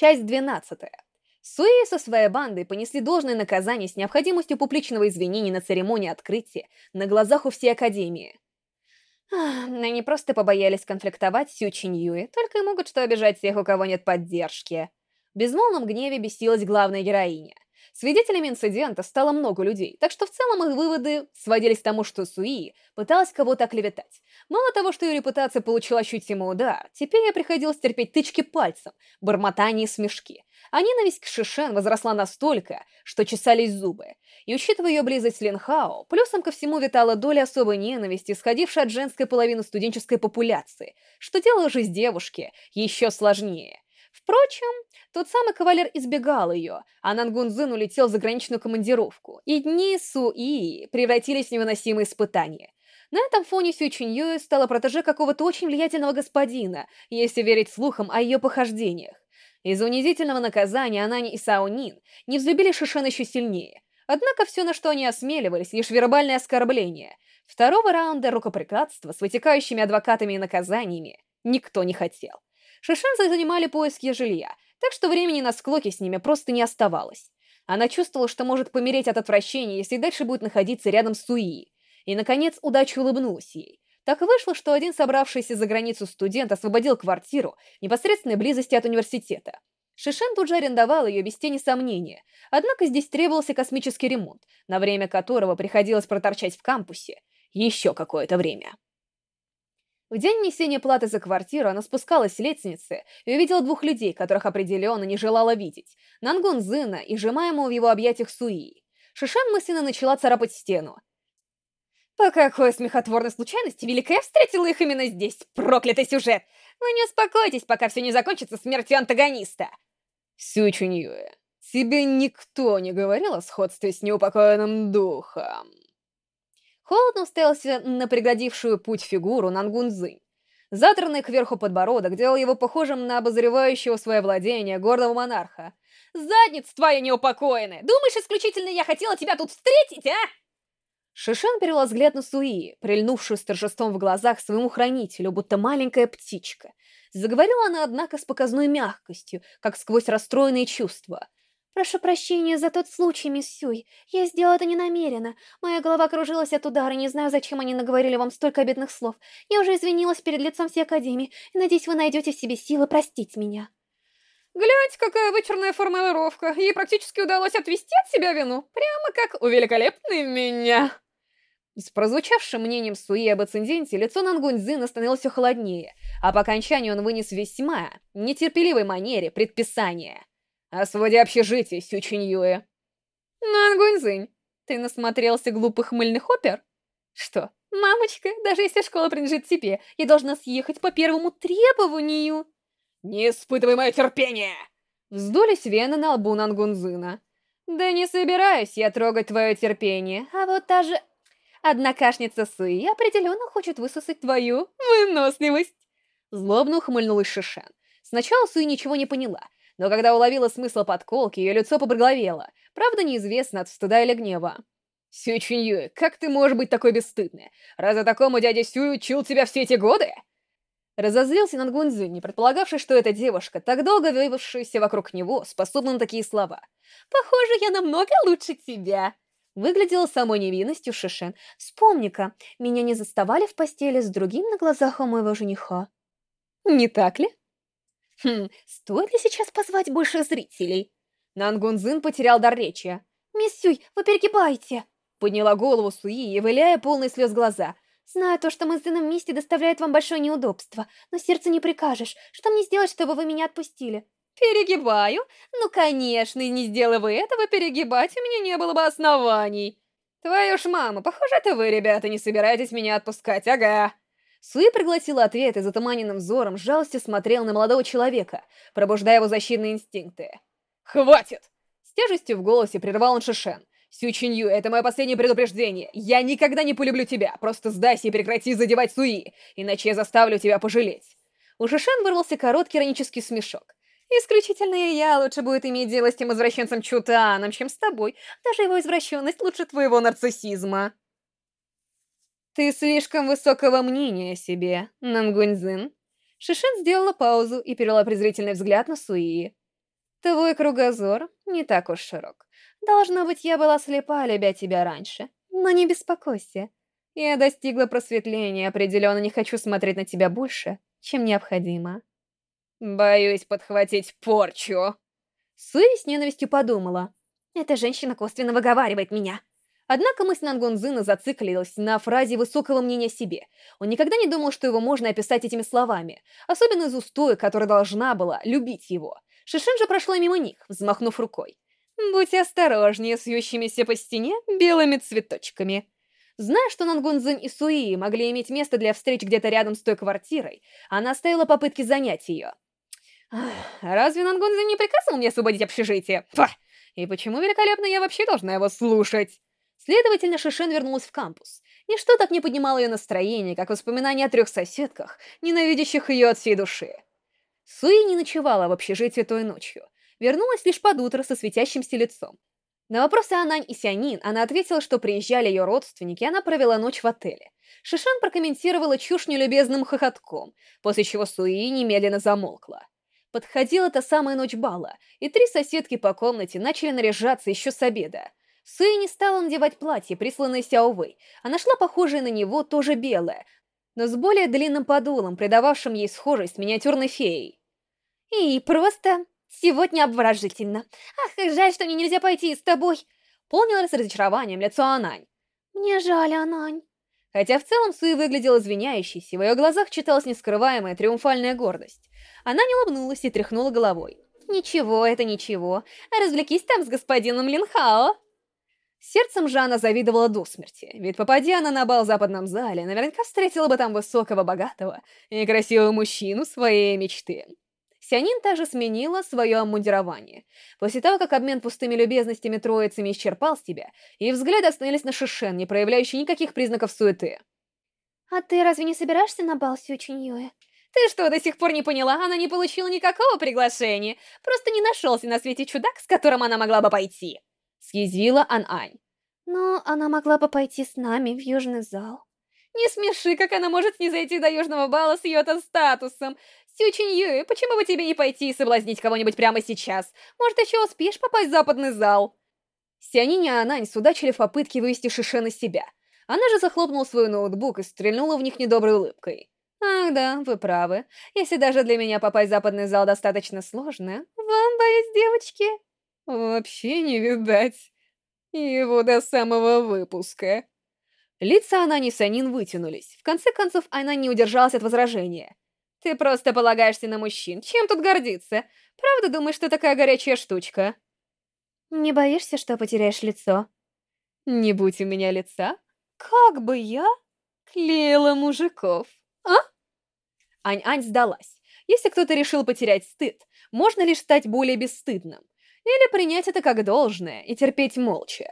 Часть 12. Суи со своей бандой понесли должное наказание с необходимостью публичного извинения на церемонии открытия на глазах у всей Академии. Они просто побоялись конфликтовать с Сю Чиньюи, только и могут что обижать тех, у кого нет поддержки. В безмолвном гневе бесилась главная героиня. Свидетелями инцидента стало много людей, так что в целом их выводы сводились к тому, что Суи пыталась кого-то оклеветать. Мало того, что ее репутация получила ощутимый удар, теперь ей приходилось терпеть тычки пальцем, бормотание и смешки. А ненависть к Шишен возросла настолько, что чесались зубы. И учитывая ее близость с Линхао, плюсом ко всему витала доля особой ненависти, исходившей от женской половины студенческой популяции, что делало жизнь девушки еще сложнее. Впрочем, тот самый кавалер избегал ее, а Нангунзин улетел в заграничную командировку, и дни Су-И превратились в невыносимые испытания. На этом фоне Сю Чиньюэ стала протеже какого-то очень влиятельного господина, если верить слухам о ее похождениях. Из-за унизительного наказания Анани и Сао Нин не взлюбили Шишен еще сильнее. Однако все, на что они осмеливались, лишь вербальное оскорбление. Второго раунда рукоприкладства с вытекающими адвокатами и наказаниями никто не хотел. Шишен занимали поиски жилья, так что времени на склоки с ними просто не оставалось. Она чувствовала, что может помереть от отвращения, если дальше будет находиться рядом с Суи. И, наконец, удача улыбнулась ей. Так вышло, что один собравшийся за границу студент освободил квартиру в непосредственной близости от университета. Шишен тут же арендовал ее без тени сомнения, однако здесь требовался космический ремонт, на время которого приходилось проторчать в кампусе еще какое-то время. В день несения платы за квартиру она спускалась с лестницы и увидела двух людей, которых определенно не желала видеть. Нангун Зына и сжимаемого в его объятиях Суи. Шишан мысленно начала царапать стену. По какой смехотворной случайности Великая встретила их именно здесь? Проклятый сюжет! Вы не успокойтесь, пока все не закончится смертью антагониста. Сю Чуньюэ, тебе никто не говорил о сходстве с неупокоенным духом. Холодно уставился на пригодившую путь фигуру Нангунзы. Затранный кверху подбородок делал его похожим на обозревающего свое владение гордого монарха. «Задница твоя неупокоенная! Думаешь, исключительно я хотела тебя тут встретить, а?» Шишен перевела взгляд на Суи, прильнувшую с торжеством в глазах своему хранителю, будто маленькая птичка. Заговорила она, однако, с показной мягкостью, как сквозь расстроенные чувства. «Прошу прощения за тот случай, мисс Сюй. Я сделала это ненамеренно. Моя голова кружилась от удара, не знаю, зачем они наговорили вам столько обидных слов. Я уже извинилась перед лицом всей Академии, и надеюсь, вы найдете в себе силы простить меня». Гляньте, какая вычурная формулировка. Ей практически удалось отвести от себя вину, прямо как у великолепной меня. С прозвучавшим мнением Суи об инциденте лицо Нангуньзина становилось холоднее, а по окончанию он вынес весьма нетерпеливой манере предписание. «Освободи общежитие, Сю Чиньюэ». «Нангуньзинь, ты насмотрелся глупых мыльных опер?» «Что, мамочка, даже если школа принадлежит тебе, я должна съехать по первому требованию?» «Не испытывай мое терпение!» Вздулись вены на лбу Нангунзына. «Да не собираюсь я трогать твое терпение, а вот та же однокашница Суи определенно хочет высосать твою выносливость!» Злобно ухмыльнулась Шишен. Сначала Суи ничего не поняла, но когда уловила смысл подколки, ее лицо поблаговело. Правда, неизвестно, от стыда или гнева. «Сю Чуньюэ, как ты можешь быть такой бесстыдной? Разве такому дядя Сюй учил тебя все эти годы?» Разозлился над Гунзю, не предполагавший, что эта девушка, так долго вывившаяся вокруг него, способна на такие слова. «Похоже, я намного лучше тебя!» Выглядела самой невинностью Шишен. «Вспомни-ка, меня не заставали в постели с другим на глазах у моего жениха». «Не так ли?» Хм, стоит ли сейчас позвать больше зрителей? Нангунзин потерял дар речи. «Мисс Сюй, вы перегибаете!» Подняла голову Суи, являя полный слез глаза. «Знаю, то, что мы с сыном вместе доставляет вам большое неудобство, но сердце не прикажешь. Что мне сделать, чтобы вы меня отпустили?» «Перегибаю? Ну, конечно, и не сделав вы этого, перегибать у меня не было бы оснований!» «Твою ж маму, похоже, это вы, ребята, не собираетесь меня отпускать, ага!» Суи проглотила ответ и затуманенным взором жалостью смотрел на молодого человека, пробуждая его защитные инстинкты. «Хватит!» С тяжестью в голосе прервал он Шишен. «Сю Чинью, это мое последнее предупреждение. Я никогда не полюблю тебя. Просто сдайся и прекрати задевать Суи, иначе я заставлю тебя пожалеть». У Шишен вырвался короткий иронический смешок. «Исключительно я лучше будет иметь дело с тем извращенцем Чутаном, чем с тобой. Даже его извращенность лучше твоего нарциссизма». «Ты слишком высокого мнения о себе, Нангуньзин». Шишин сделала паузу и перевела презрительный взгляд на Суи. Твой кругозор не так уж широк. Должно быть, я была слепа, любя тебя раньше. Но не беспокойся. Я достигла просветления, определенно не хочу смотреть на тебя больше, чем необходимо. Боюсь подхватить порчу. Суи с ненавистью подумала. Эта женщина косвенно выговаривает меня. Однако мысль Нангунзына зациклилась на фразе высокого мнения о себе. Он никогда не думал, что его можно описать этими словами, особенно из устоя, которая должна была любить его. Шишин же прошла мимо них, взмахнув рукой. «Будь осторожнее с вьющимися по стене белыми цветочками». Зная, что Нангунзин и Суи могли иметь место для встреч где-то рядом с той квартирой, она оставила попытки занять ее. «Разве Нангунзин не приказывал мне освободить общежитие? Пф! И почему великолепно я вообще должна его слушать?» Следовательно, Шишен вернулась в кампус. Ничто так не поднимало ее настроение, как воспоминания о трех соседках, ненавидящих ее от всей души. Суи не ночевала в общежитии той ночью. Вернулась лишь под утро со светящимся лицом. На вопросы Анань и Сянин она ответила, что приезжали ее родственники, и она провела ночь в отеле. Шишан прокомментировала чушь нелюбезным хохотком, после чего Суи немедленно замолкла. Подходила та самая ночь бала, и три соседки по комнате начали наряжаться еще с обеда. Суи не стала надевать платье, присланное Сяо Вэй. Она шла похожая на него, тоже белая, но с более длинным подолом, придававшим ей схожесть миниатюрной феей. «И просто Сегодня обворожительно. Ах, как жаль, что мне нельзя пойти с тобой. Полнилось разочарованием лицо Анань. Мне жаль, Анань. Хотя в целом Суи выглядела извиняющейся, в ее глазах читалась нескрываемая триумфальная гордость. Она не улыбнулась и тряхнула головой. «Ничего, это ничего. Развлекись там с господином Линхао». Сердцем Жанна завидовала до смерти, ведь попадя она на бал в западном зале, наверняка встретила бы там высокого, богатого и красивого мужчину своей мечты. Сянин также сменила свое обмундирование. После того, как обмен пустыми любезностями троицами исчерпал себя, и взгляды остановились на Шишен, не проявляющий никаких признаков суеты. «А ты разве не собираешься на бал Сючиньюэ?» «Ты что, до сих пор не поняла? Она не получила никакого приглашения. Просто не нашелся на свете чудак, с которым она могла бы пойти!» Съязвила Ан-Ань. «Но она могла бы пойти с нами в Южный зал». «Не смеши, как она может не зайти до Южного бала с ее-то статусом. Сючинь Юй, почему бы тебе не пойти и соблазнить кого-нибудь прямо сейчас? Может, еще успеешь попасть в западный зал?» Сянинь и Анань судачили в попытке вывести Шишен из себя. Она же захлопнула свой ноутбук и стрельнула в них недоброй улыбкой. «Ах да, вы правы. Если даже для меня попасть в западный зал достаточно сложно, вам, боюсь, девочки, вообще не видать его до самого выпуска». Лица Анани и Санин вытянулись. В конце концов, она не удержалась от возражения. Ты просто полагаешься на мужчин. Чем тут гордиться? Правда думаешь, что такая горячая штучка? Не боишься, что потеряешь лицо? Не будь у меня лица, как бы я клеила мужиков, а? Ань-Ань сдалась. Если кто-то решил потерять стыд, можно лишь стать более бесстыдным. Или принять это как должное и терпеть молча.